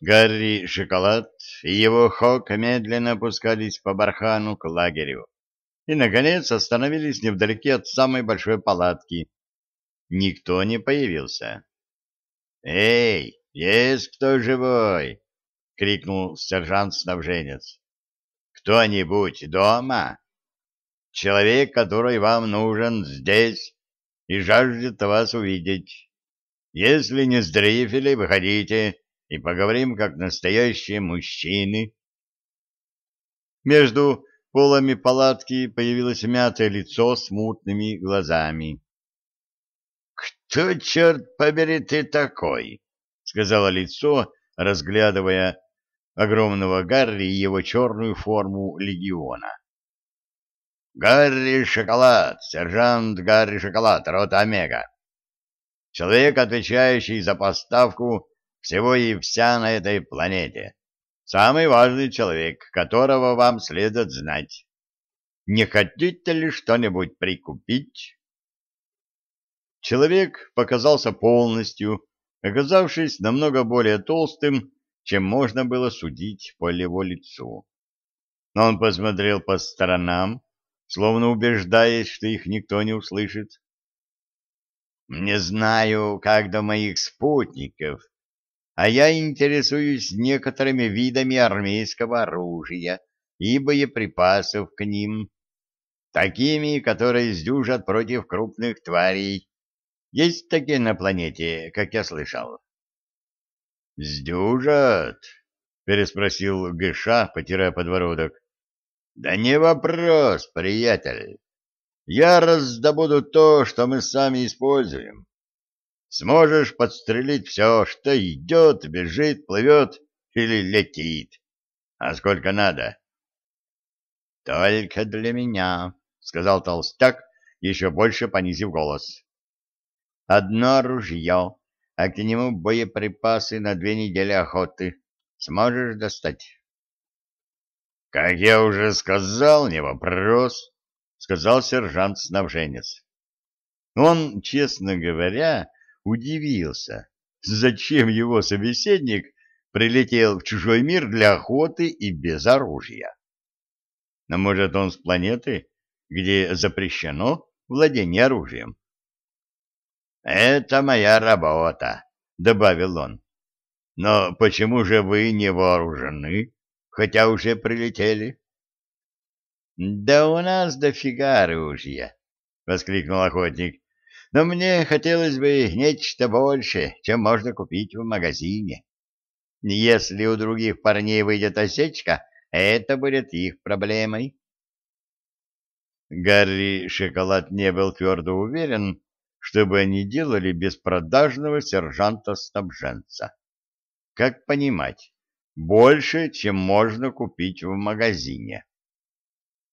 Гарри Шоколад и его Хок медленно опускались по бархану к лагерю и, наконец, остановились невдалеке от самой большой палатки. Никто не появился. «Эй, есть кто живой?» — крикнул сержант-снабженец. «Кто-нибудь дома? Человек, который вам нужен здесь и жаждет вас увидеть. Если не сдрифили, выходите и поговорим как настоящие мужчины». Между полами палатки появилось мятое лицо с мутными глазами. «Кто, черт побери, ты такой?» — сказала лицо, разглядывая огромного Гарри и его черную форму легиона. «Гарри Шоколад, сержант Гарри Шоколад, рота Омега. Человек, отвечающий за поставку всего и вся на этой планете. Самый важный человек, которого вам следует знать. Не хотите ли что-нибудь прикупить?» Человек показался полностью, оказавшись намного более толстым, чем можно было судить по его лицу. Но он посмотрел по сторонам, словно убеждаясь, что их никто не услышит. «Не знаю, как до моих спутников, а я интересуюсь некоторыми видами армейского оружия и боеприпасов к ним, такими, которые сдюжат против крупных тварей, есть такие на планете, как я слышал? — Сдюжат? — переспросил Гыша, потирая подбородок. — Да не вопрос, приятель. Я раздобуду то, что мы сами используем. Сможешь подстрелить все, что идет, бежит, плывет или летит. А сколько надо? — Только для меня, — сказал толстяк, еще больше понизив голос. Одно ружье, а к нему боеприпасы на две недели охоты. Сможешь достать? — Как я уже сказал, не вопрос, — сказал сержант-снабженец. Он, честно говоря, удивился, зачем его собеседник прилетел в чужой мир для охоты и без оружия. Но, может, он с планеты, где запрещено владение оружием? «Это моя работа», — добавил он. «Но почему же вы не вооружены, хотя уже прилетели?» «Да у нас дофига оружия», — воскликнул охотник. «Но мне хотелось бы нечто большее, чем можно купить в магазине. Если у других парней выйдет осечка, это будет их проблемой». Гарри Шоколад не был твердо уверен, чтобы они делали без продажного сержанта-снабженца. Как понимать, больше, чем можно купить в магазине.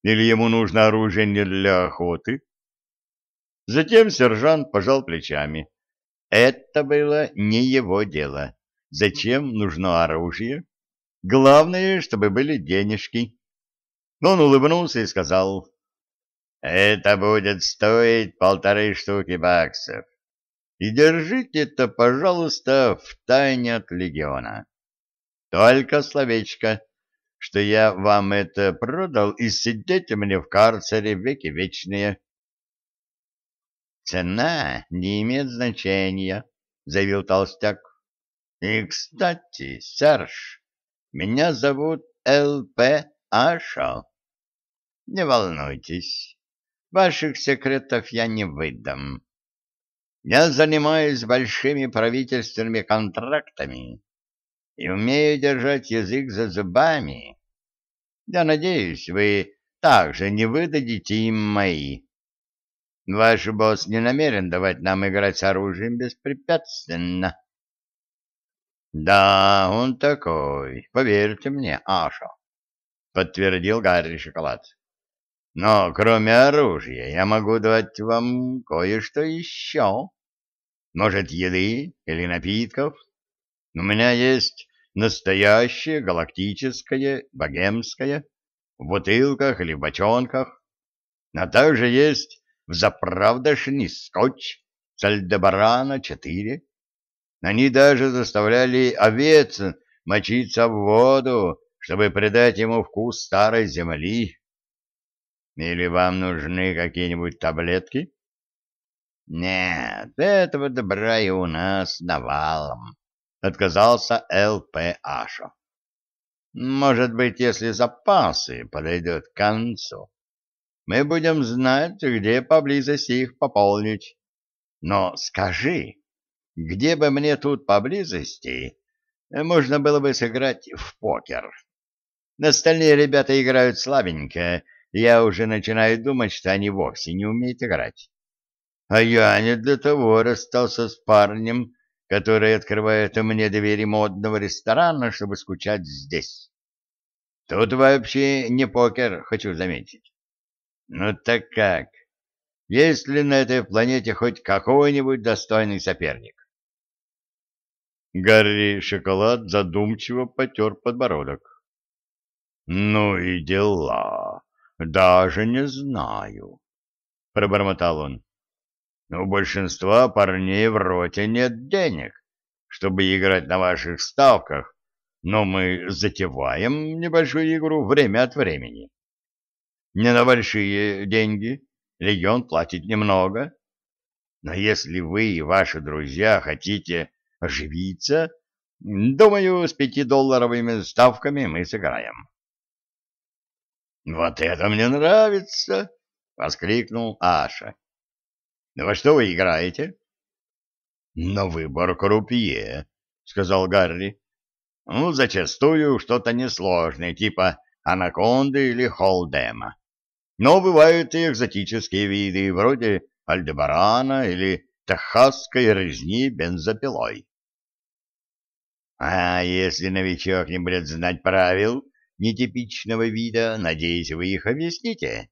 Или ему нужно оружие не для охоты? Затем сержант пожал плечами. Это было не его дело. Зачем нужно оружие? Главное, чтобы были денежки. Он улыбнулся и сказал, это будет стоить полторы штуки баксов. И держите это, пожалуйста, в тайне от легиона. Только словечко, что я вам это продал, и сидите мне в карцере веки вечные. Цена не имеет значения, заявил толстяк. И, кстати, Серж, меня зовут Л.П. Ашо. Не волнуйтесь, Ваших секретов я не выдам. Я занимаюсь большими правительственными контрактами и умею держать язык за зубами. Я надеюсь, вы также не выдадите им мои. Ваш босс не намерен давать нам играть с оружием беспрепятственно. Да, он такой, поверьте мне, Аша, подтвердил Гарри Шоколад. Но кроме оружия я могу дать вам кое-что еще. Может, еды или напитков? У меня есть настоящее галактическое, богемское, в бутылках или в бочонках. А также есть взаправдошний скотч с Альдебарана 4. Они даже заставляли овец мочиться в воду, чтобы придать ему вкус старой земли. Или вам нужны какие-нибудь таблетки? Нет, этого добра и у нас навалом, отказался Л.П. Ашо. Может быть, если запасы подойдут к концу, мы будем знать, где поблизости их пополнить. Но скажи, где бы мне тут поблизости можно было бы сыграть в покер? Остальные ребята играют слабенько, я уже начинаю думать, что они вовсе не умеют играть. А я не для того расстался с парнем, который открывает мне двери модного ресторана, чтобы скучать здесь. Тут вообще не покер, хочу заметить. Ну так как? Есть ли на этой планете хоть какой-нибудь достойный соперник? Гарри Шоколад задумчиво потер подбородок. Ну и дела. Даже не знаю, пробормотал он. У большинства парней в роте нет денег, чтобы играть на ваших ставках, но мы затеваем небольшую игру время от времени. Не на большие деньги, легион платит немного, но если вы и ваши друзья хотите оживиться, думаю, с пятидолларовыми ставками мы сыграем. — Вот это мне нравится! — воскликнул Аша. — Во что вы играете? — На выбор крупье, — сказал Гарри. — Ну, зачастую что-то несложное, типа анаконды или холдема. Но бывают и экзотические виды, вроде альдебарана или техасской резни бензопилой. — А если новичок не будет знать правил нетипичного вида, надеюсь, вы их объясните?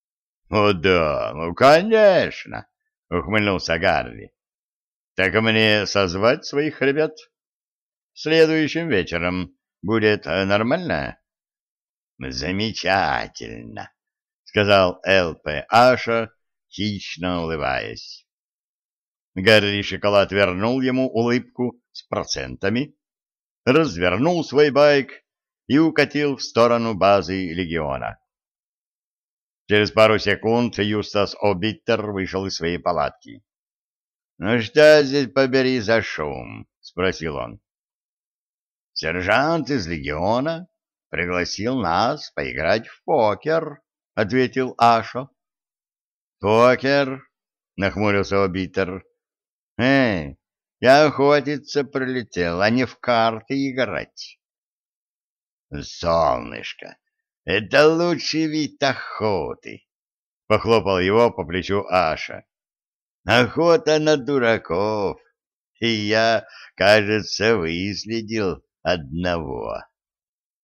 — О да, ну, конечно, — ухмыльнулся Гарри. — Так мне созвать своих ребят? Следующим вечером будет нормально? — Замечательно, — сказал Л.П. Аша, хищно улыбаясь. Гарри Шоколад вернул ему улыбку с процентами, развернул свой байк и укатил в сторону базы легиона. Через пару секунд Юстас Обиттер вышел из своей палатки. — Ну что здесь побери за шум? — спросил он. — Сержант из легиона пригласил нас поиграть в покер, — ответил Ашо. — Покер? — нахмурился Обиттер. — Эй, я охотиться прилетел, а не в карты играть. Солнышко, это лучший вид охоты, — похлопал его по плечу Аша. Охота на дураков, и я, кажется, выследил одного.